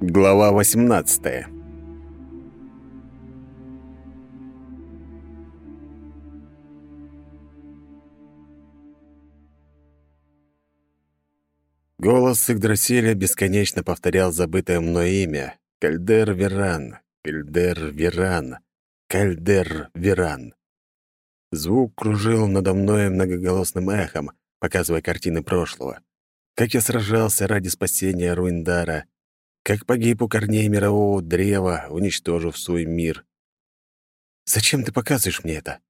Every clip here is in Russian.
Глава 18 Голос Игдрасиля бесконечно повторял забытое мной имя. Кальдер Веран, Кальдер Веран, Кальдер Веран. Звук кружил надо мной многоголосным эхом, показывая картины прошлого. Как я сражался ради спасения Руиндара, как погиб у корней мирового древа, уничтожив свой мир. «Зачем ты показываешь мне это?»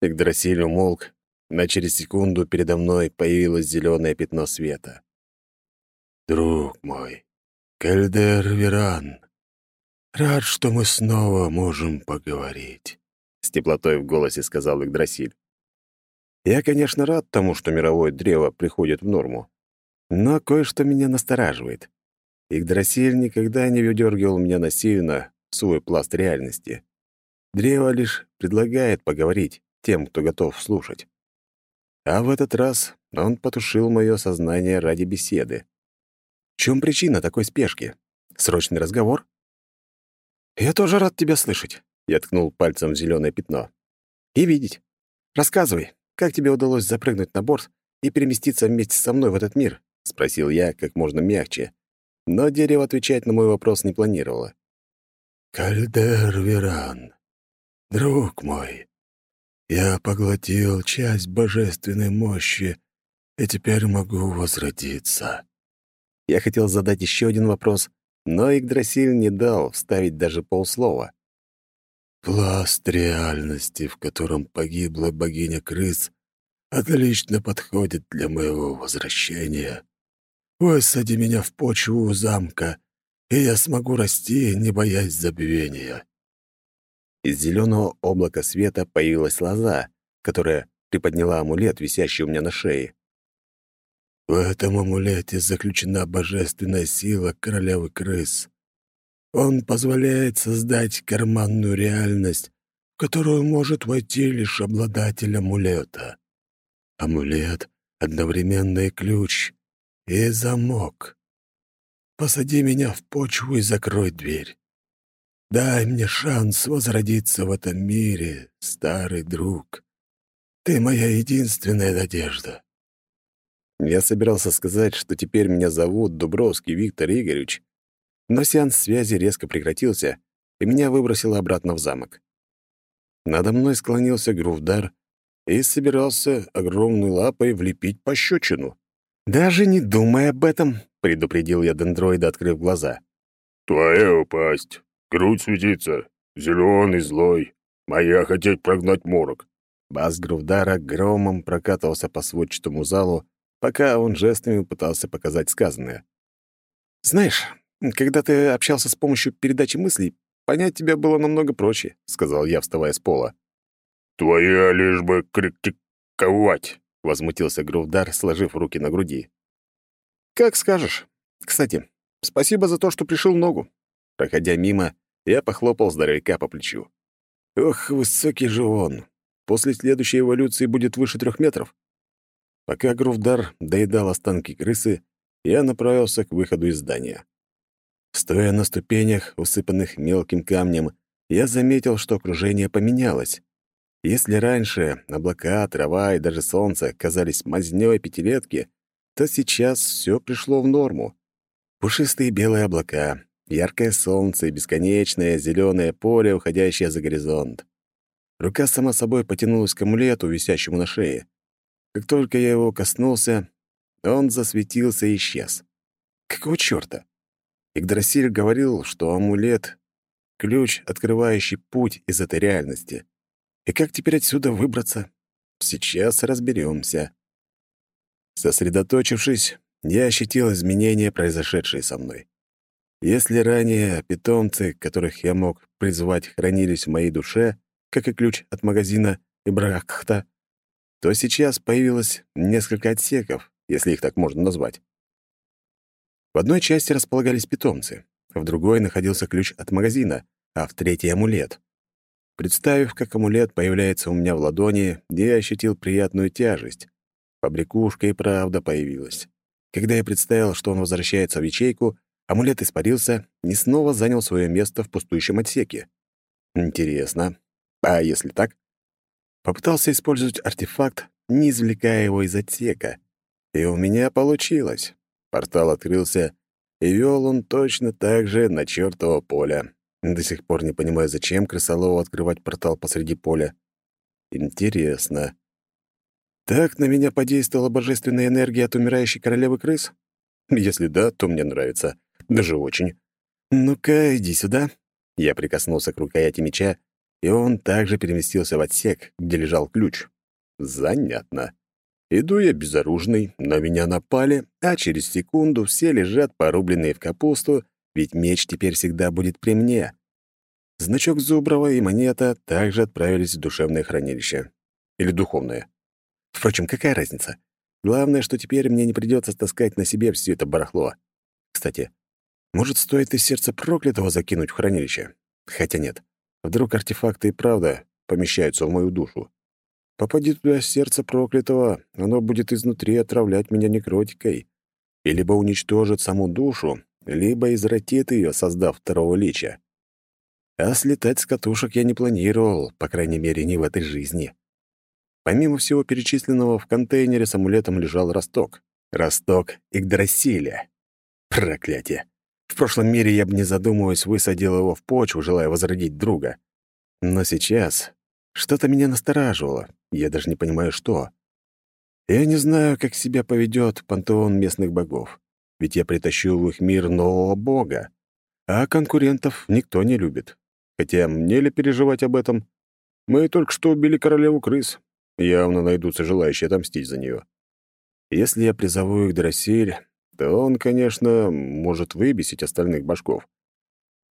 Игдрасиль умолк, но через секунду передо мной появилось зеленое пятно света. «Друг мой, Кальдер Веран, рад, что мы снова можем поговорить», — с теплотой в голосе сказал Игдрасиль. «Я, конечно, рад тому, что мировое древо приходит в норму, но кое-что меня настораживает. Игдрасиль никогда не выдергивал меня насильно в свой пласт реальности. Древо лишь предлагает поговорить тем, кто готов слушать. А в этот раз он потушил мое сознание ради беседы. В чем причина такой спешки? Срочный разговор? «Я тоже рад тебя слышать», — я ткнул пальцем в зеленое пятно. «И видеть. Рассказывай, как тебе удалось запрыгнуть на борт и переместиться вместе со мной в этот мир?» — спросил я как можно мягче. Но дерево отвечать на мой вопрос не планировало. «Кальдер Веран, друг мой, я поглотил часть божественной мощи и теперь могу возродиться. Я хотел задать еще один вопрос, но Игдрасиль не дал вставить даже полслова. Пласт реальности, в котором погибла богиня крыс, отлично подходит для моего возвращения. Высади меня в почву у замка, и я смогу расти, не боясь забвения. Из зеленого облака света появилась лоза, которая приподняла амулет, висящий у меня на шее. В этом амулете заключена божественная сила королевы крыс. Он позволяет создать карманную реальность, в которую может войти лишь обладатель амулета. Амулет — одновременно и ключ, и замок. Посади меня в почву и закрой дверь. Дай мне шанс возродиться в этом мире, старый друг. Ты моя единственная надежда». Я собирался сказать, что теперь меня зовут Дубровский Виктор Игоревич, но сеанс связи резко прекратился, и меня выбросило обратно в замок. Надо мной склонился Грувдар и собирался огромной лапой влепить пощечину. «Даже не думай об этом», — предупредил я дендроида, открыв глаза. «Твоя упасть. Грудь светится, зеленый, злой. Моя хотеть прогнать морок». Бас Грувдара громом прокатывался по сводчатому залу, пока он жестами пытался показать сказанное. «Знаешь, когда ты общался с помощью передачи мыслей, понять тебя было намного проще», — сказал я, вставая с пола. «Твоя лишь бы критиковать», — возмутился Грувдар, сложив руки на груди. «Как скажешь. Кстати, спасибо за то, что пришил ногу. Проходя мимо, я похлопал здоровяка по плечу. Ох, высокий же он. После следующей эволюции будет выше трех метров. Пока Грувдар доедал останки крысы, я направился к выходу из здания. Стоя на ступенях, усыпанных мелким камнем, я заметил, что окружение поменялось. Если раньше облака, трава и даже солнце казались мазнёй пятилетки, то сейчас все пришло в норму. Пушистые белые облака, Яркое солнце и бесконечное зеленое поле, уходящее за горизонт. Рука сама собой потянулась к амулету, висящему на шее. Как только я его коснулся, он засветился и исчез. Какого чёрта? Игдрасиль говорил, что амулет — ключ, открывающий путь из этой реальности. И как теперь отсюда выбраться? Сейчас разберемся. Сосредоточившись, я ощутил изменения, произошедшие со мной. Если ранее питомцы, которых я мог призвать, хранились в моей душе, как и ключ от магазина Ибрахта, то сейчас появилось несколько отсеков, если их так можно назвать. В одной части располагались питомцы, в другой находился ключ от магазина, а в третьей — амулет. Представив, как амулет появляется у меня в ладони, я ощутил приятную тяжесть. Побрякушка и правда появилась. Когда я представил, что он возвращается в ячейку, амулет испарился и снова занял свое место в пустующем отсеке. Интересно. А если так? Попытался использовать артефакт, не извлекая его из отсека. И у меня получилось. Портал открылся, и вел он точно так же на чертово поле. До сих пор не понимаю, зачем крысолову открывать портал посреди поля. Интересно. Так на меня подействовала божественная энергия от умирающей королевы крыс? Если да, то мне нравится. Даже очень. «Ну-ка, иди сюда». Я прикоснулся к рукояти меча, и он также переместился в отсек, где лежал ключ. Занятно. Иду я безоружный, на меня напали, а через секунду все лежат порубленные в капусту, ведь меч теперь всегда будет при мне. Значок Зуброва и монета также отправились в душевное хранилище. Или духовное. Впрочем, какая разница? Главное, что теперь мне не придется таскать на себе все это барахло. Кстати, может, стоит из сердца проклятого закинуть в хранилище? Хотя нет. Вдруг артефакты и правда помещаются в мою душу. Попади туда сердце проклятого, оно будет изнутри отравлять меня некротикой. И либо уничтожит саму душу, либо извратит ее, создав второго лича. А слетать с катушек я не планировал, по крайней мере, не в этой жизни. Помимо всего перечисленного, в контейнере с амулетом лежал росток. Росток Игдрасиля. Проклятие. В прошлом мире я бы, не задумываясь, высадил его в почву, желая возродить друга. Но сейчас что-то меня настораживало. Я даже не понимаю, что. Я не знаю, как себя поведет пантеон местных богов. Ведь я притащу в их мир нового бога. А конкурентов никто не любит. Хотя мне ли переживать об этом? Мы только что убили королеву крыс. Явно найдутся желающие отомстить за нее. Если я призову их Дроссель, то он, конечно, может выбесить остальных башков.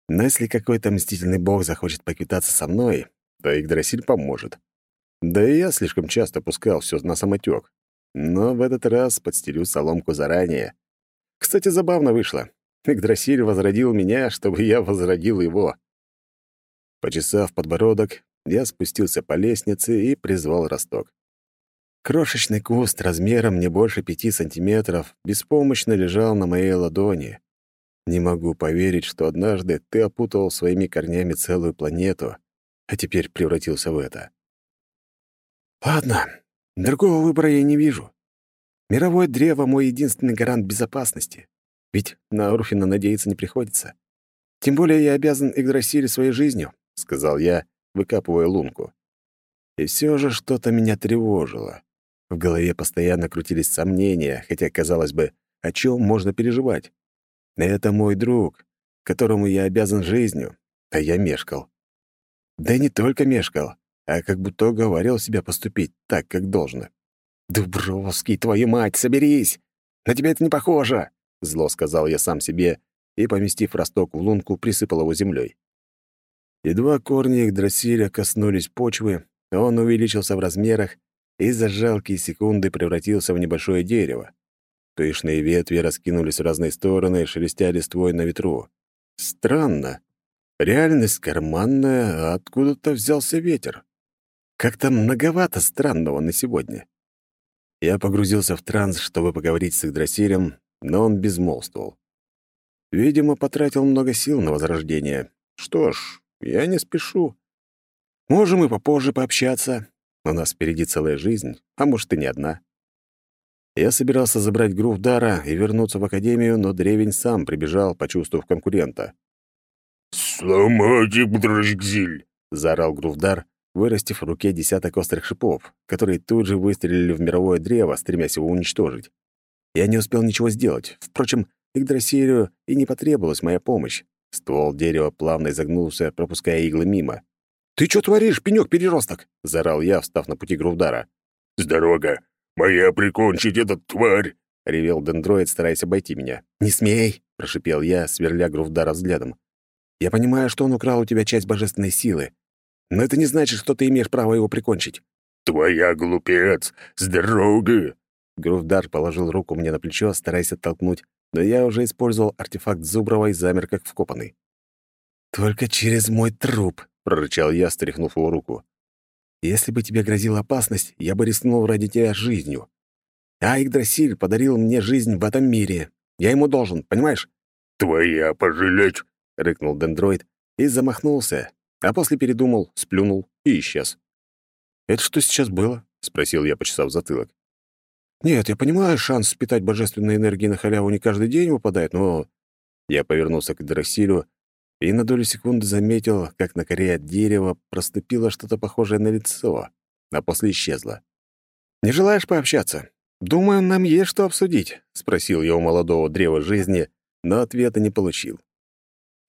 Но если какой-то мстительный бог захочет поквитаться со мной, то Игдрасиль поможет. Да и я слишком часто пускал все на самотек. Но в этот раз подстелю соломку заранее. Кстати, забавно вышло. Игдрасиль возродил меня, чтобы я возродил его. Почесав подбородок, я спустился по лестнице и призвал росток. Крошечный куст размером не больше пяти сантиметров беспомощно лежал на моей ладони. Не могу поверить, что однажды ты опутал своими корнями целую планету, а теперь превратился в это. Ладно, другого выбора я не вижу. Мировое древо — мой единственный гарант безопасности. Ведь на Урфина надеяться не приходится. Тем более я обязан Игдрасиле своей жизнью, — сказал я, выкапывая лунку. И все же что-то меня тревожило. В голове постоянно крутились сомнения, хотя, казалось бы, о чем можно переживать. Это мой друг, которому я обязан жизнью, а я мешкал. Да не только мешкал, а как будто уговаривал себя поступить так, как должно. «Дубровский, твою мать, соберись! На тебя это не похоже!» Зло сказал я сам себе и, поместив росток в лунку, присыпал его землей. Едва корни Игдрасиля коснулись почвы, он увеличился в размерах и за жалкие секунды превратился в небольшое дерево. Пышные ветви раскинулись в разные стороны, шелестя листвой на ветру. Странно. Реальность карманная, а откуда-то взялся ветер. Как-то многовато странного на сегодня. Я погрузился в транс, чтобы поговорить с Игдрасилем, но он безмолвствовал. Видимо, потратил много сил на возрождение. Что ж, я не спешу. Можем и попозже пообщаться. У нас впереди целая жизнь, а может, и не одна. Я собирался забрать Грувдара и вернуться в академию, но древень сам прибежал, почувствовав конкурента. «Сломайте Бдрашгзиль!» — заорал Грувдар, вырастив в руке десяток острых шипов, которые тут же выстрелили в мировое древо, стремясь его уничтожить. Я не успел ничего сделать. Впрочем, Игдрасилию и не потребовалась моя помощь. Ствол дерева плавно изогнулся, пропуская иглы мимо. «Ты что творишь, пенёк-переросток?» — заорал я, встав на пути Грувдара. «С дорога! Моя прикончить этот тварь!» — ревел дендроид, стараясь обойти меня. «Не смей!» — прошипел я, сверля Грувдара взглядом. «Я понимаю, что он украл у тебя часть божественной силы, но это не значит, что ты имеешь право его прикончить». «Твоя глупец! С дороги!» Грувдар положил руку мне на плечо, стараясь оттолкнуть, но я уже использовал артефакт Зуброва и замер как вкопанный. «Только через мой труп», — прорычал я, стряхнув его руку. «Если бы тебе грозила опасность, я бы рискнул ради тебя жизнью. А Игдрасиль подарил мне жизнь в этом мире. Я ему должен, понимаешь?» «Твоя пожалеть!» — рыкнул дендроид и замахнулся, а после передумал, сплюнул и исчез. «Это что сейчас было?» — спросил я, почесав затылок. «Нет, я понимаю, шанс питать божественной энергией на халяву не каждый день выпадает, но...» Я повернулся к Дросилю и на долю секунды заметил, как на коре от дерева проступило что-то похожее на лицо, а после исчезло. «Не желаешь пообщаться? Думаю, нам есть что обсудить», — спросил я у молодого древа жизни, но ответа не получил.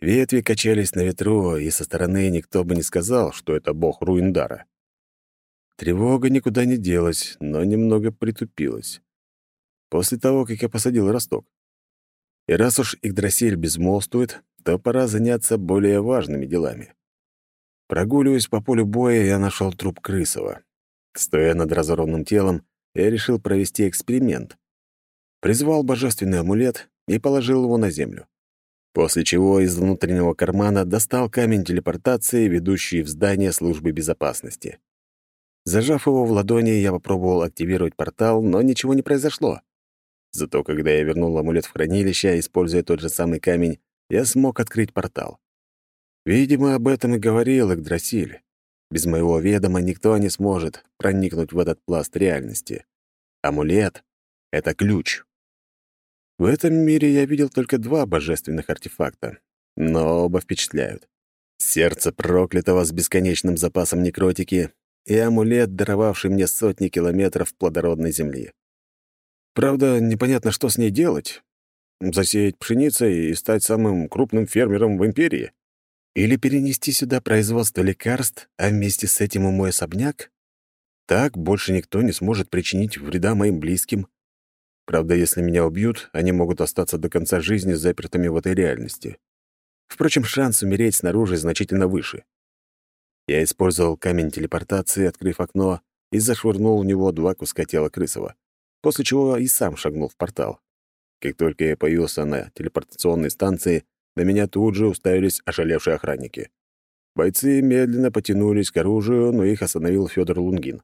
Ветви качались на ветру, и со стороны никто бы не сказал, что это бог Руиндара. Тревога никуда не делась, но немного притупилась. После того, как я посадил росток. И раз уж Игдрасиль безмолвствует, то пора заняться более важными делами. Прогуливаясь по полю боя, я нашел труп Крысова. Стоя над разорванным телом, я решил провести эксперимент. Призвал божественный амулет и положил его на землю. После чего из внутреннего кармана достал камень телепортации, ведущий в здание службы безопасности. Зажав его в ладони, я попробовал активировать портал, но ничего не произошло. Зато когда я вернул амулет в хранилище, используя тот же самый камень, я смог открыть портал. Видимо, об этом и говорил Игдрасиль. Без моего ведома никто не сможет проникнуть в этот пласт реальности. Амулет — это ключ. В этом мире я видел только два божественных артефакта, но оба впечатляют. Сердце проклятого с бесконечным запасом некротики и амулет, даровавший мне сотни километров плодородной земли. Правда, непонятно, что с ней делать. Засеять пшеницей и стать самым крупным фермером в империи? Или перенести сюда производство лекарств, а вместе с этим и мой особняк? Так больше никто не сможет причинить вреда моим близким. Правда, если меня убьют, они могут остаться до конца жизни запертыми в этой реальности. Впрочем, шанс умереть снаружи значительно выше. Я использовал камень телепортации, открыв окно, и зашвырнул в него два куска тела Крысова, после чего и сам шагнул в портал. Как только я появился на телепортационной станции, на меня тут же уставились ошалевшие охранники. Бойцы медленно потянулись к оружию, но их остановил Федор Лунгин.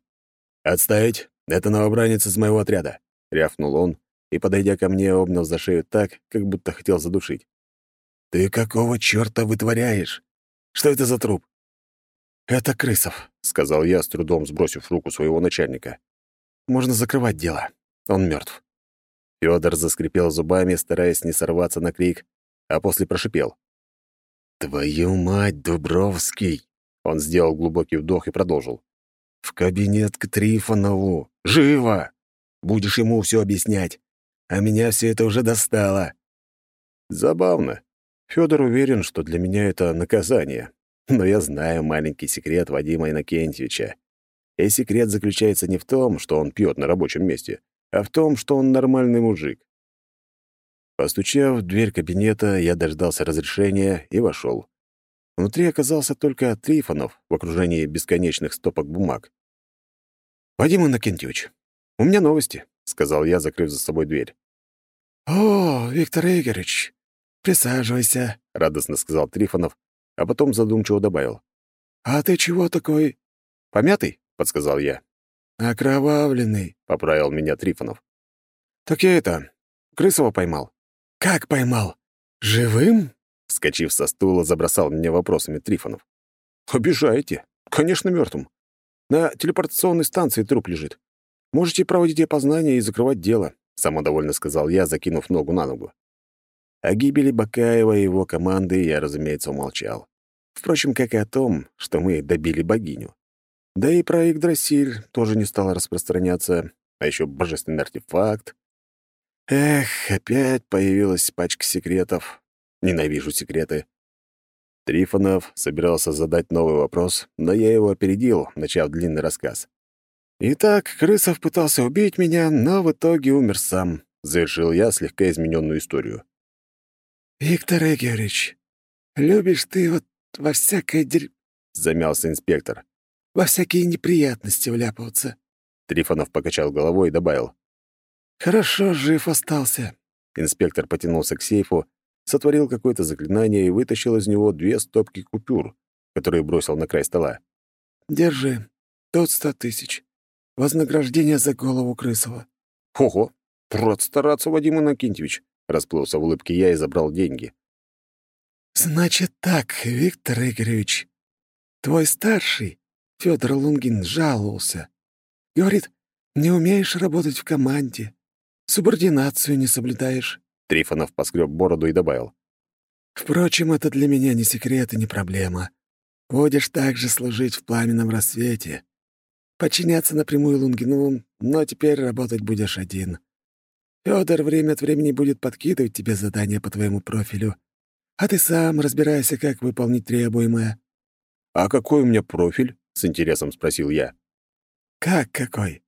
«Отставить! Это новобранец из моего отряда!» — рявкнул он и, подойдя ко мне, обнял за шею так, как будто хотел задушить. «Ты какого чёрта вытворяешь? Что это за труп? «Это Крысов», — сказал я, с трудом сбросив руку своего начальника. «Можно закрывать дело. Он мертв. Федор заскрипел зубами, стараясь не сорваться на крик, а после прошипел. «Твою мать, Дубровский!» Он сделал глубокий вдох и продолжил. «В кабинет к Трифонову! Живо! Будешь ему все объяснять, а меня все это уже достало!» Забавно. Федор уверен, что для меня это наказание, но я знаю маленький секрет Вадима Иннокентьевича. И секрет заключается не в том, что он пьет на рабочем месте, а в том, что он нормальный мужик. Постучав в дверь кабинета, я дождался разрешения и вошел. Внутри оказался только Трифонов в окружении бесконечных стопок бумаг. «Вадим Иннокентьевич, у меня новости», — сказал я, закрыв за собой дверь. «О, Виктор Игоревич, присаживайся», — радостно сказал Трифонов, а потом задумчиво добавил. «А ты чего такой?» «Помятый?» — подсказал я. «Окровавленный», — поправил меня Трифонов. «Так я это, Крысова поймал». «Как поймал? Живым?» Вскочив со стула, забросал меня вопросами Трифонов. «Обижаете. Конечно, мертвым. На телепортационной станции труп лежит. Можете проводить опознание и закрывать дело», — самодовольно сказал я, закинув ногу на ногу. О гибели Бакаева и его команды я, разумеется, умолчал. Впрочем, как и о том, что мы добили богиню. Да и про Игдрасиль тоже не стало распространяться, а еще божественный артефакт. Эх, опять появилась пачка секретов. Ненавижу секреты. Трифонов собирался задать новый вопрос, но я его опередил, начав длинный рассказ. «Итак, Крысов пытался убить меня, но в итоге умер сам», — завершил я слегка измененную историю. «Виктор Игоревич, любишь ты вот во всякое дерь...» — замялся инспектор. «Во всякие неприятности вляпываться». Трифонов покачал головой и добавил. «Хорошо, жив остался». Инспектор потянулся к сейфу, сотворил какое-то заклинание и вытащил из него две стопки купюр, которые бросил на край стола. «Держи. Тут сто тысяч. Вознаграждение за голову Крысова. Ого, рад стараться, Вадим Иннокентьевич, расплылся в улыбке я и забрал деньги. Значит так, Виктор Игоревич, твой старший, Федор Лунгин, жаловался. Говорит, не умеешь работать в команде, субординацию не соблюдаешь. Трифонов поскреб бороду и добавил. Впрочем, это для меня не секрет и не проблема. Будешь также служить в пламенном рассвете. Подчиняться напрямую Лунгину, но теперь работать будешь один. Фёдор время от времени будет подкидывать тебе задания по твоему профилю, а ты сам разбирайся, как выполнить требуемое». «А какой у меня профиль?» — с интересом спросил я. «Как какой?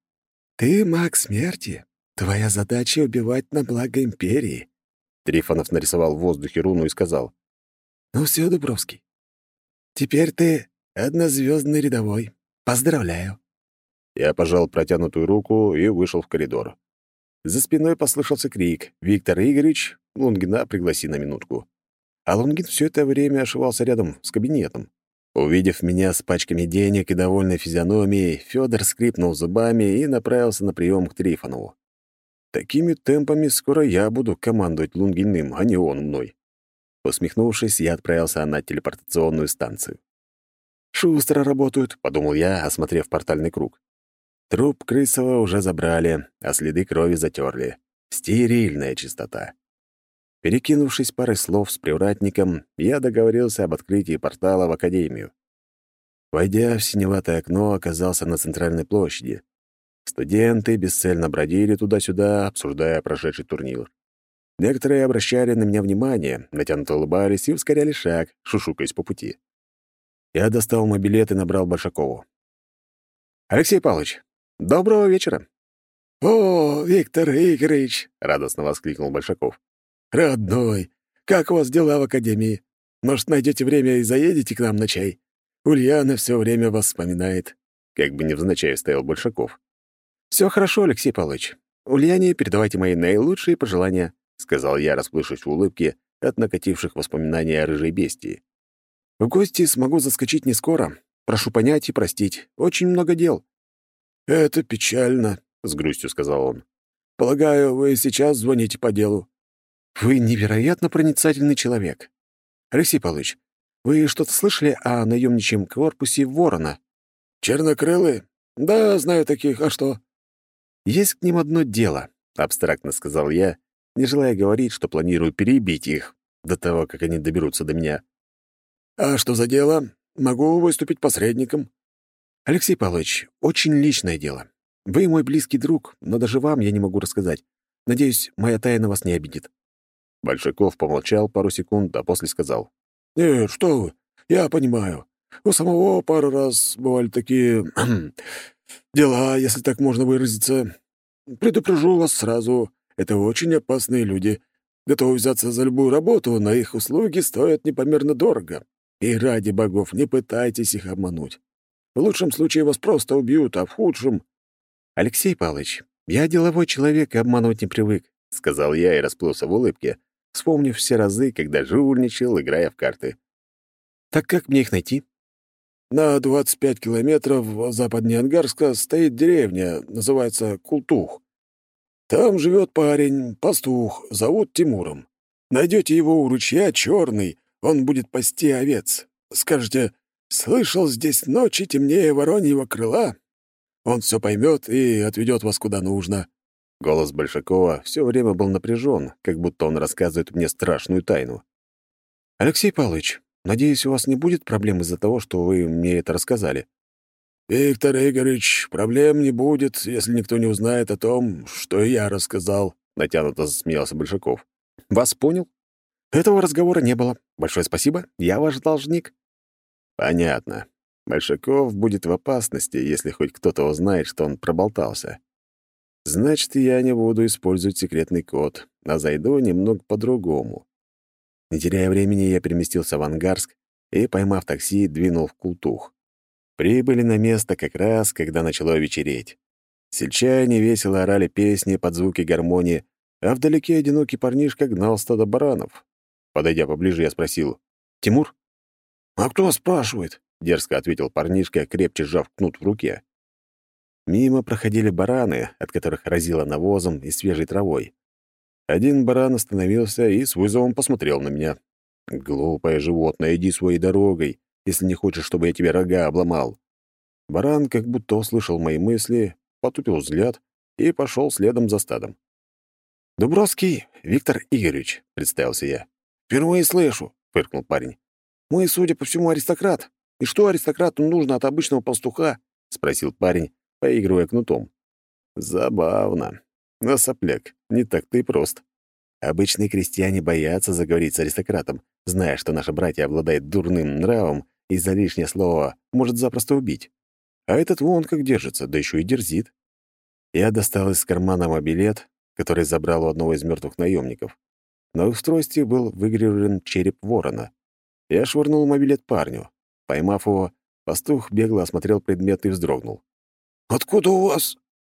Ты маг смерти. Твоя задача — убивать на благо Империи». Трифонов нарисовал в воздухе руну и сказал. «Ну все, Дубровский, Теперь ты однозвездный рядовой. Поздравляю». Я пожал протянутую руку и вышел в коридор. За спиной послышался крик. «Виктор Игоревич, Лунгина пригласи на минутку». А Лунгин все это время ошивался рядом с кабинетом. Увидев меня с пачками денег и довольной физиономией, Федор скрипнул зубами и направился на прием к Трифонову. Такими темпами скоро я буду командовать Лунгиным, а не он мной. Усмехнувшись, я отправился на телепортационную станцию. «Шустро работают», — подумал я, осмотрев портальный круг. Труп Крысова уже забрали, а следы крови затерли. Стерильная чистота. Перекинувшись парой слов с привратником, я договорился об открытии портала в Академию. Войдя в синеватое окно, оказался на центральной площади. Студенты бесцельно бродили туда-сюда, обсуждая прошедший турнир. Некоторые обращали на меня внимание, натянуто улыбались и ускоряли шаг, шушукаясь по пути. Я достал мой билет и набрал Большакову. «Алексей Павлович, доброго вечера!» «О, Виктор Игоревич!» — радостно воскликнул Большаков. «Родной, как у вас дела в академии? Может, найдете время и заедете к нам на чай? Ульяна все время вас вспоминает». Как бы невзначай стоял Большаков. Все хорошо, Алексей Павлович. Ульяне передавайте мои наилучшие пожелания. — сказал я, расплывшись в улыбке от накативших воспоминаний о рыжей бестии. «В гости смогу заскочить не скоро. Прошу понять и простить. Очень много дел». «Это печально», — с грустью сказал он. «Полагаю, вы сейчас звоните по делу». «Вы невероятно проницательный человек. Алексей Павлович, вы что-то слышали о наемничьем корпусе Ворона?» «Чернокрылые? Да, знаю таких. А что?» «Есть к ним одно дело», — абстрактно сказал я, не желая говорить, что планирую перебить их до того, как они доберутся до меня. «А что за дело? Могу выступить посредником». «Алексей Павлович, очень личное дело. Вы мой близкий друг, но даже вам я не могу рассказать. Надеюсь, моя тайна вас не обидит». Большаков помолчал пару секунд, а после сказал. «Нет, что вы, я понимаю. У самого пару раз бывали такие дела, если так можно выразиться. Предупрежу вас сразу. Это очень опасные люди. Готовы взяться за любую работу, но их услуги стоят непомерно дорого. И ради богов не пытайтесь их обмануть. В лучшем случае вас просто убьют, а в худшем... «Алексей Павлович, я деловой человек и обманывать не привык», — сказал я и расплылся в улыбке, вспомнив все разы, когда жульничал, играя в карты. «Так как мне их найти?» «На 25 километров западнее Ангарска стоит деревня, называется Култух. Там живет парень, пастух, зовут Тимуром. Найдете его у ручья черный, он будет пасти овец. Скажете, слышал здесь ночи темнее вороньего крыла. Он все поймет и отведет вас куда нужно. Голос Большакова все время был напряжен, как будто он рассказывает мне страшную тайну. «Алексей Павлович, надеюсь, у вас не будет проблем из-за того, что вы мне это рассказали?» «Виктор Игоревич, проблем не будет, если никто не узнает о том, что я рассказал», — натянуто засмеялся Большаков. «Вас понял? Этого разговора не было. Большое спасибо, я ваш должник». «Понятно. Большаков будет в опасности, если хоть кто-то узнает, что он проболтался. Значит, я не буду использовать секретный код, а зайду немного по-другому». Не теряя времени, я переместился в Ангарск и, поймав такси, двинул в Култух. Прибыли на место как раз, когда начало вечереть. Сельчане весело орали песни под звуки гармонии, а вдалеке одинокий парнишка гнал стадо баранов. Подойдя поближе, я спросил, «Тимур?» «А кто спрашивает?» — дерзко ответил парнишка, крепче сжав кнут в руке. Мимо проходили бараны, от которых разило навозом и свежей травой. Один баран остановился и с вызовом посмотрел на меня. «Глупое животное, иди своей дорогой, если не хочешь, чтобы я тебе рога обломал». Баран как будто услышал мои мысли, потупил взгляд и пошел следом за стадом. «Дубровский Виктор Игоревич», — представился я. «Впервые слышу», — фыркнул парень. «Мы, судя по всему, аристократ. И что аристократу нужно от обычного пастуха?» — спросил парень, поигрывая кнутом. «Забавно. Но, сопляк, не так ты прост. Обычные крестьяне боятся заговорить с аристократом, зная, что наши братья обладают дурным нравом и за лишнее слово может запросто убить. А этот вон как держится, да еще и дерзит. Я достал из кармана мобилет, который забрал у одного из мертвых наемников. На устройстве был выгравирован череп ворона. Я швырнул мобилет парню. Поймав его, пастух бегло осмотрел предмет и вздрогнул. «Откуда у вас